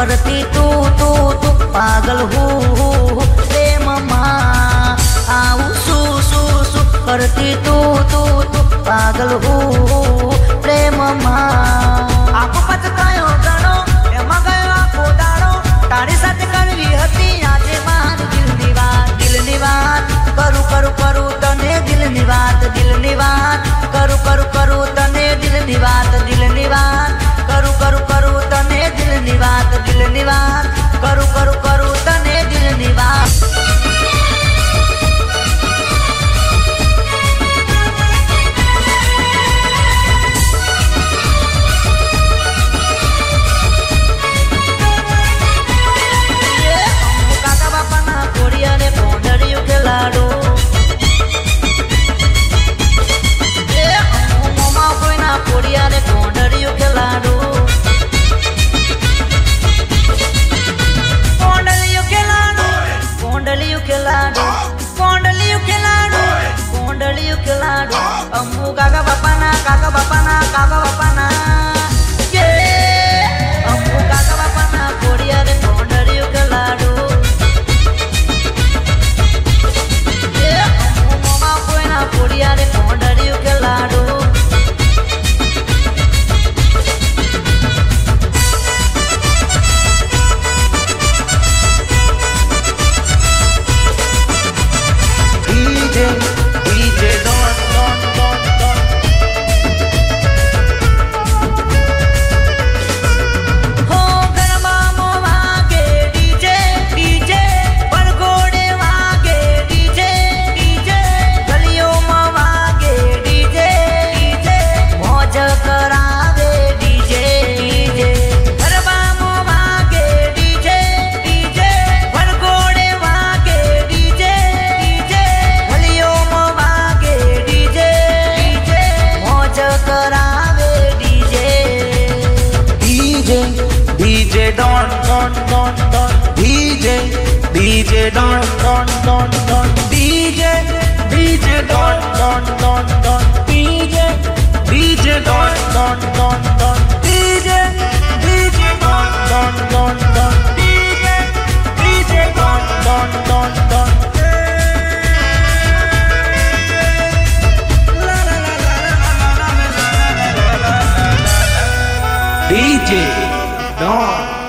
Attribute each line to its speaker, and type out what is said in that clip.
Speaker 1: કરતી તું તું તું પાગલ હું હું પ્રેમમાં આવું શું શું શું કરતી તું તું તું પાગલ હું હું. પ્રેમમાં આખો તારી સાથે હતી આજે માર દિલની વાત દિલની વાત. કરું કરું કરું તને દિલની વાત દિલની વાત. કરું કરું કરું તને દિલની વાત, દિલની दिल निवार करू करू करू तने दिल
Speaker 2: निवार। kamu kagak bapana kagak bapana kagak bapana. Don, Don, Don, Don. DJ, DJ Don, Don, Don, Don. DJ, DJ Don, Don, Don, Don. DJ, DJ Don, Don, Don, Don. DJ, DJ Don, Don, Don, Don. DJ Don.